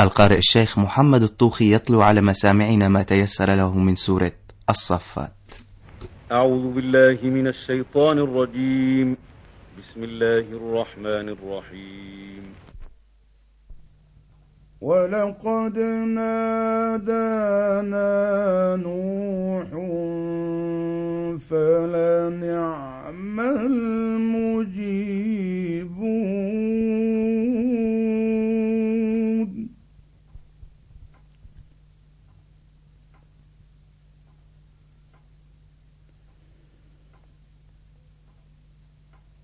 القارئ الشيخ محمد الطوخي يتلو على مسامعنا ما تيسر له من سورة الصفات. أعوذ بالله من الشيطان الرجيم. بسم الله الرحمن الرحيم. ولقد نادانا نوح فلنعم المجيبون.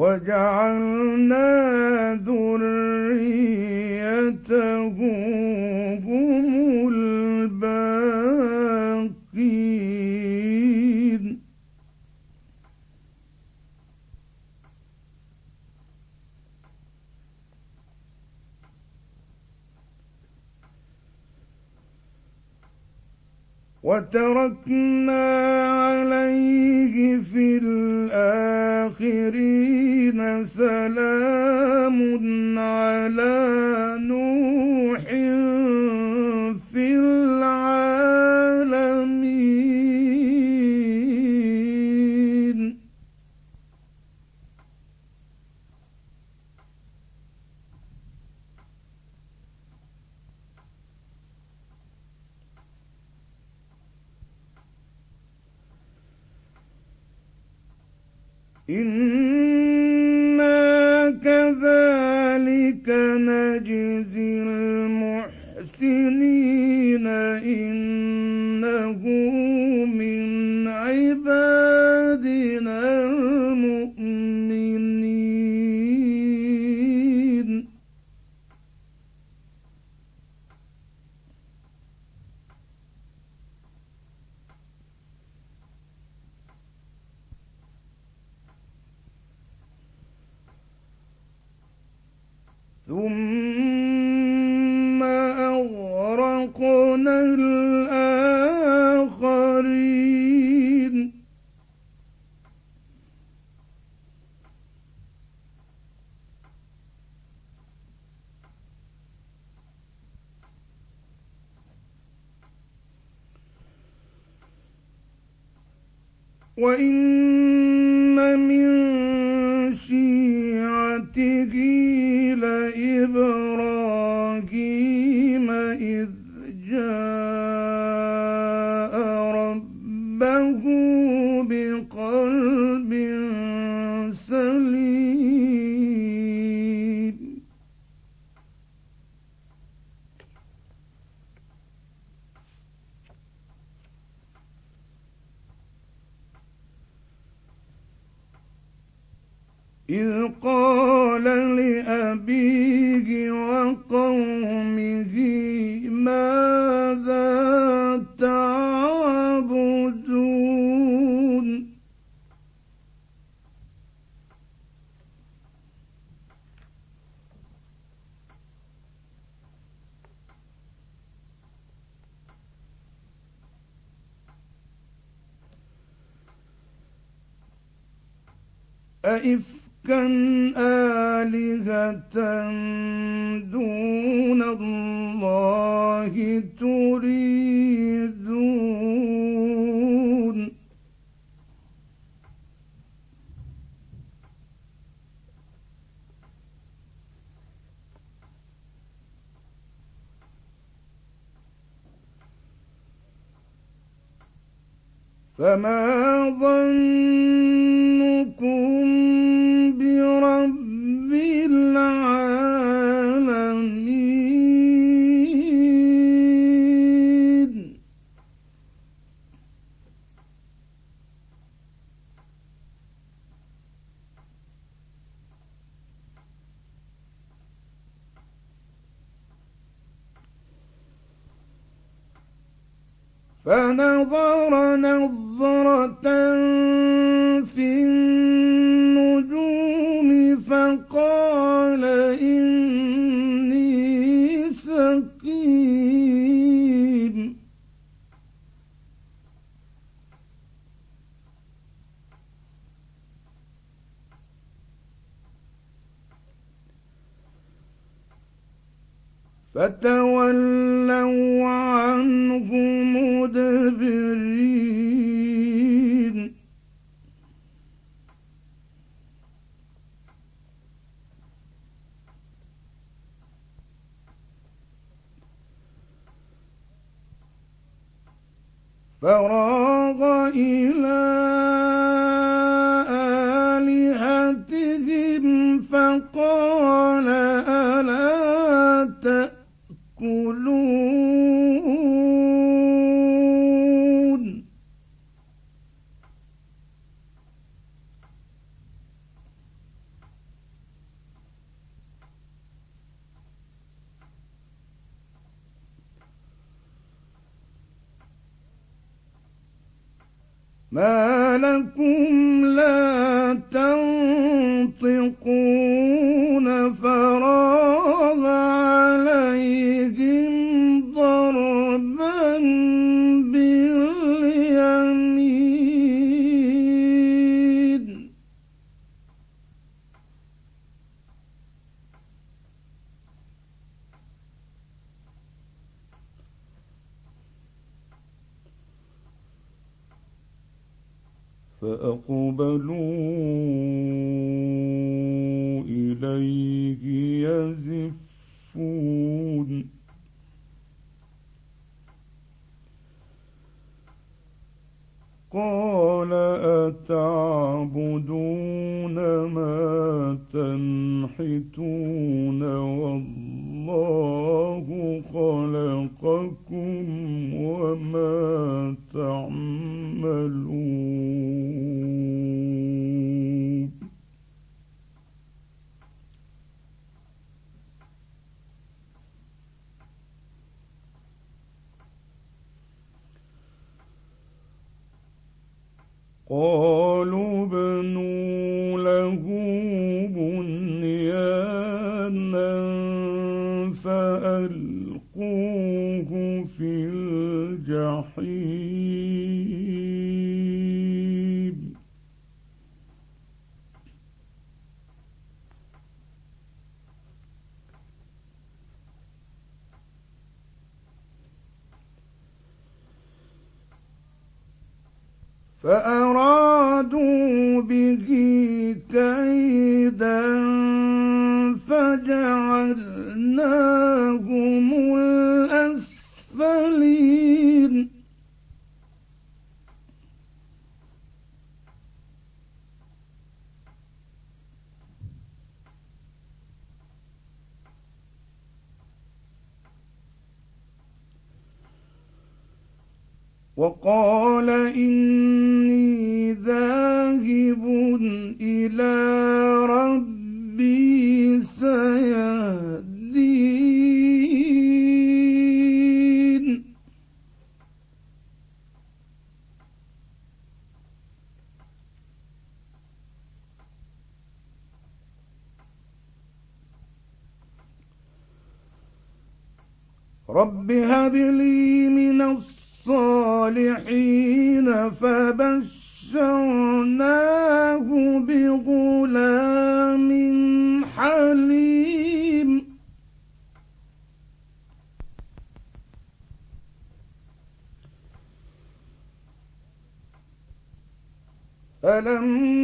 وجعلنا ذريته هم الباقين وتركنا عليه في الآخرين سلام على نوح في العالمين. إن وإن إذ قال لأبيه وقومه ماذا تعبدون؟ أئفكا آلهة دون الله تريدون. فما ظنكم فتولوا عنه مدبرين. فراغ إلى ما لكم لا تنطقون فراغ Namo فأرادوا به كيدا فجعلناهم الأسفلين. وقال إني رب هب لي من الصالحين فبشرناه بغلام حليم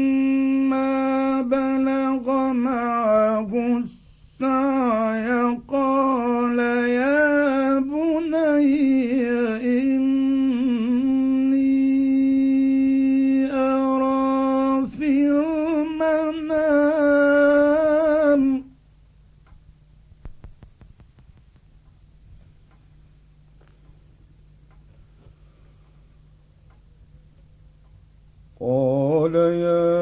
فلما بلغ معه السعي قال يا قال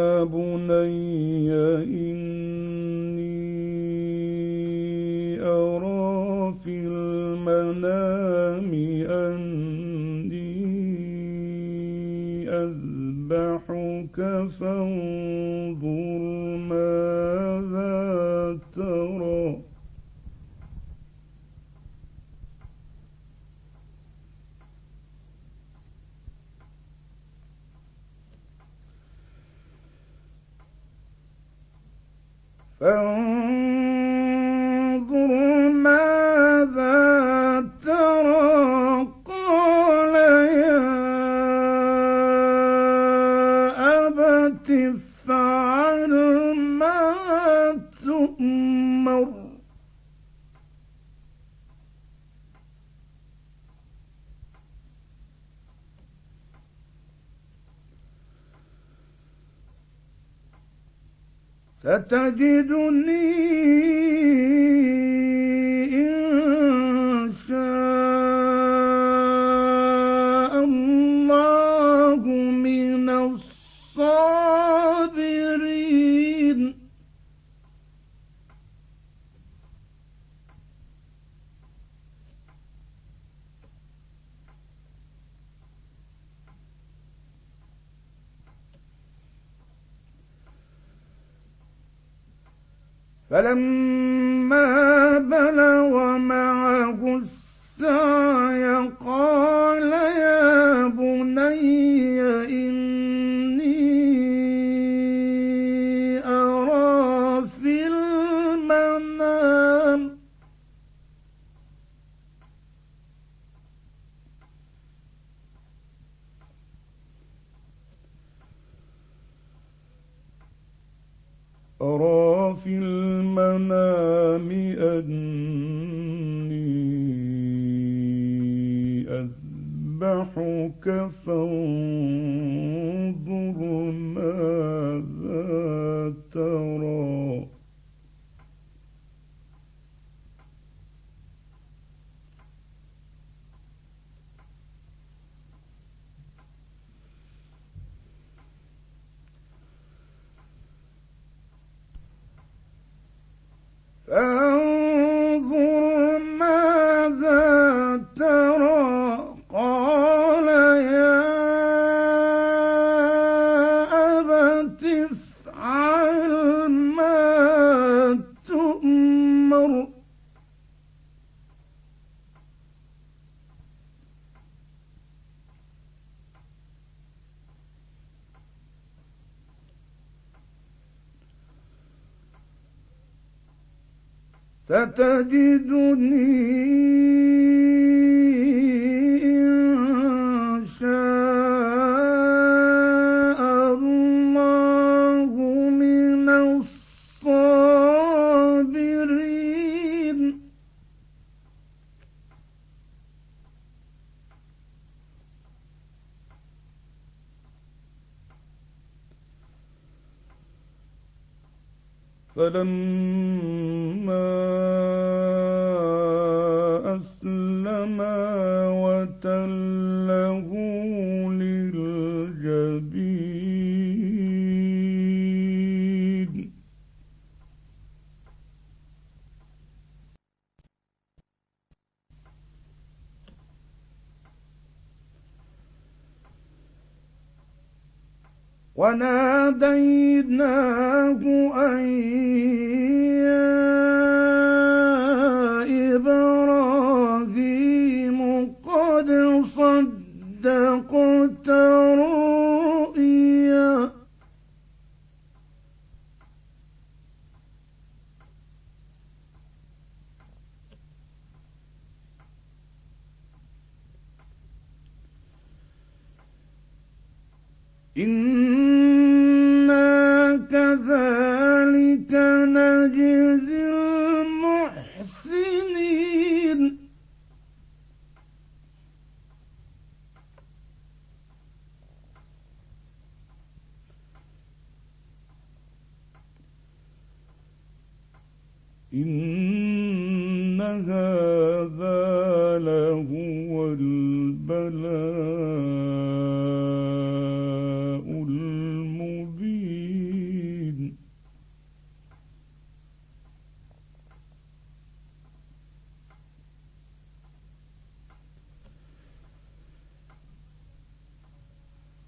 تؤمر. ستجدني فلما تجدني إن شاء الله من الصابرين. فلما إن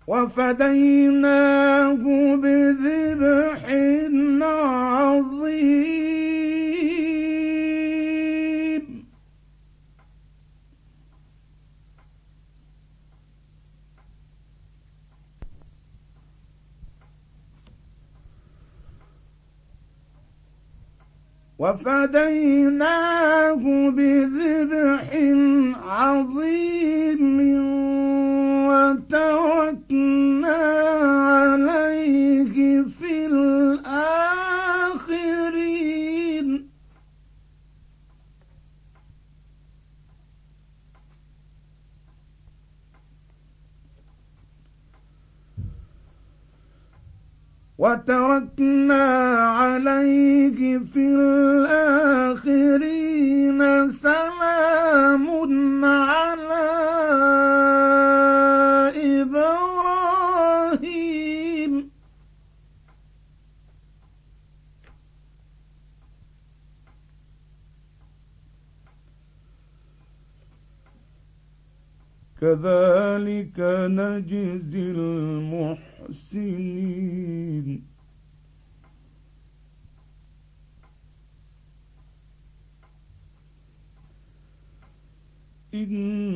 وفديناه بذبح عظيم. وفديناه بذبح عظيم. وتركنا عليه في الآخرين. سلام كذلك نجزي المحسنين. إنه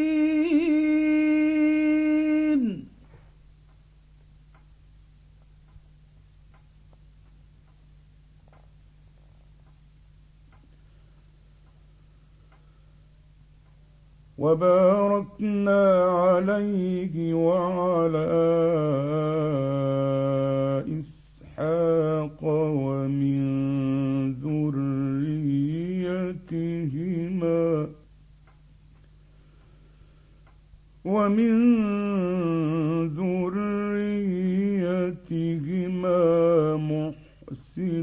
وباركنا عليه وعلى إسحاق ومن ذريتهما ومن ذريتهما محسن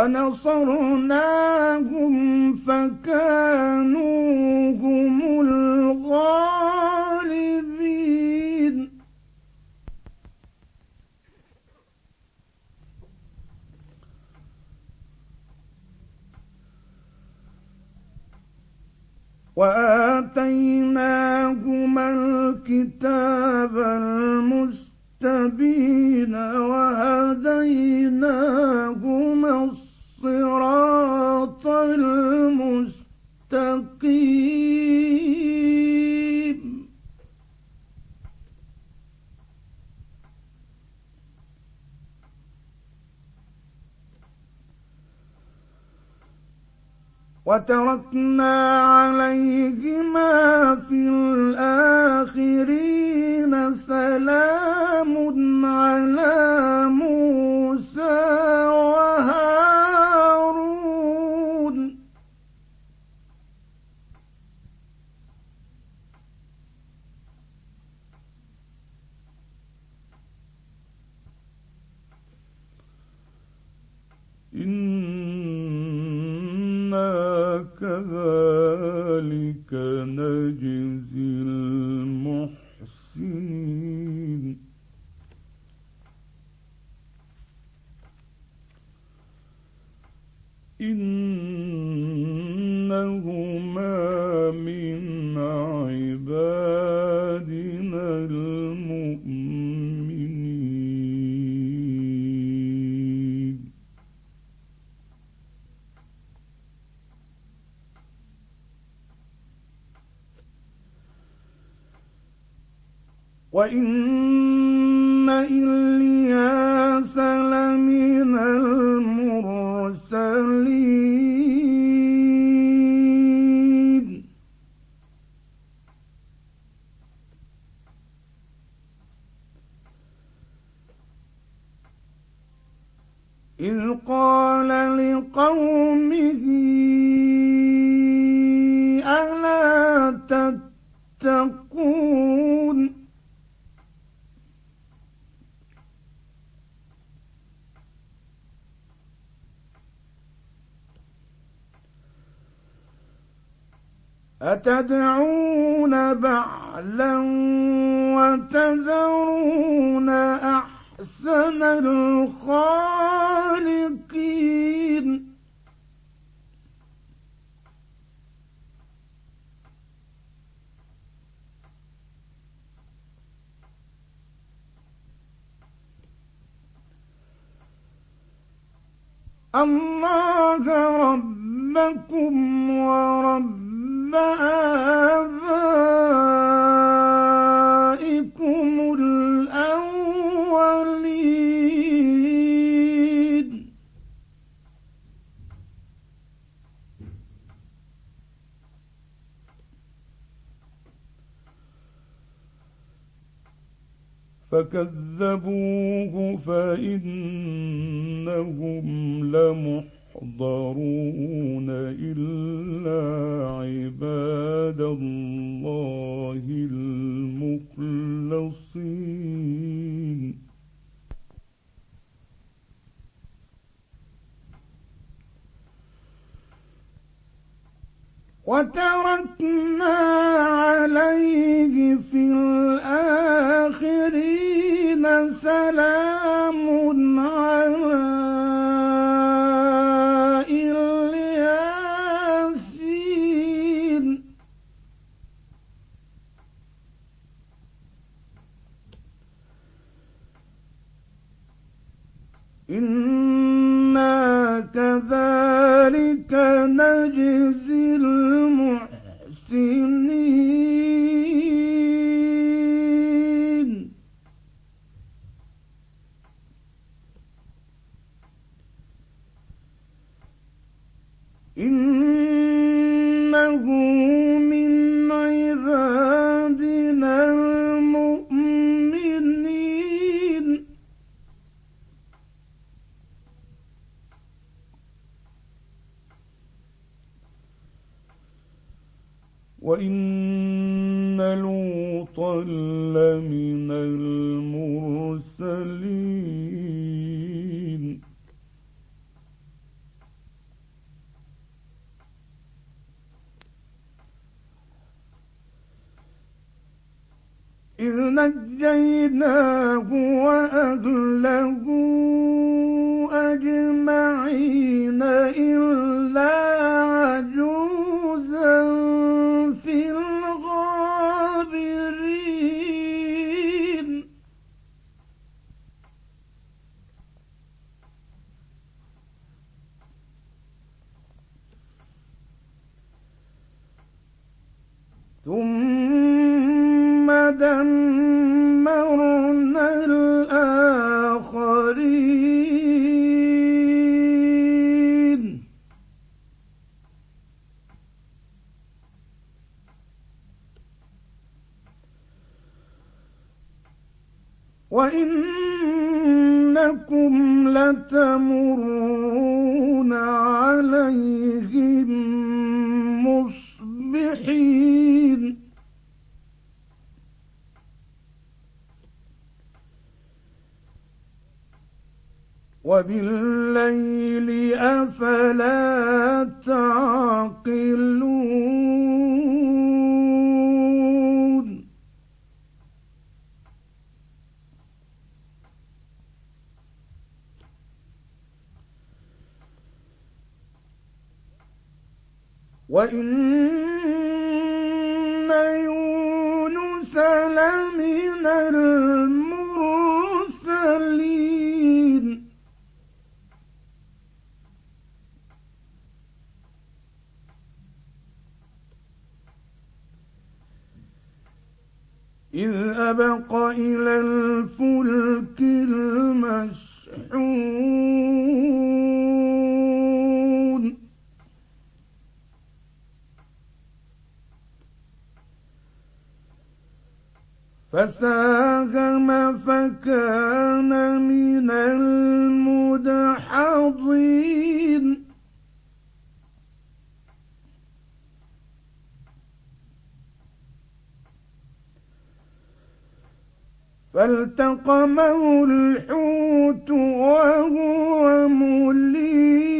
ونصرناهم فكانوا هم الغالبين. وآتيناهما الكتاب المستبين وهديناهما الصراط المستقيم. وتركنا عليهما في الآخرين سلام على إنهما من أتدعون بعلا وتذرون أحسن الخالقين؟ الله ربكم ورب آبائكم الأولين فكذبوه فإنهم لمحضرون إلا عباد الله المخلصين. وتركنا عليه في الآخرين سلام على إن إذ نجيناه وأهله أجمعين إلا وإنكم لتمرون عليهم مصبحين. وبالليل أفلا تعقلون؟ وإن يونس لمن المرسلين إذ أبق إلى الفلك المشحون فساهم فكان من المدحضين. فالتقمه الحوت وهو مليم.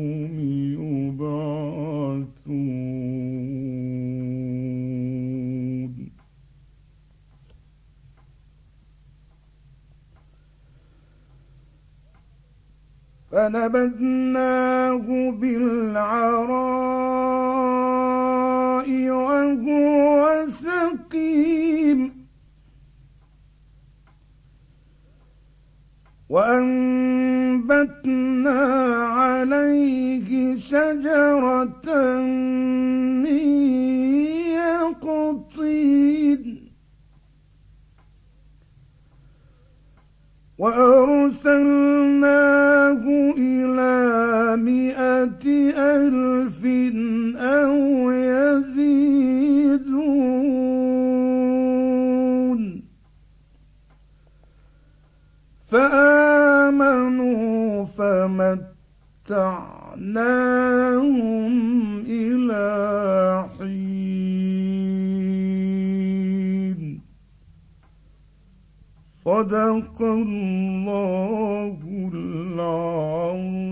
فنبذناه بالعراء وهو سقيم. وأنبتنا عليه شجرة من يقطين. وأرسلناه مائة ألف أو يزيدون. فآمنوا فمتعناهم إلى حين. صدق الله العظيم.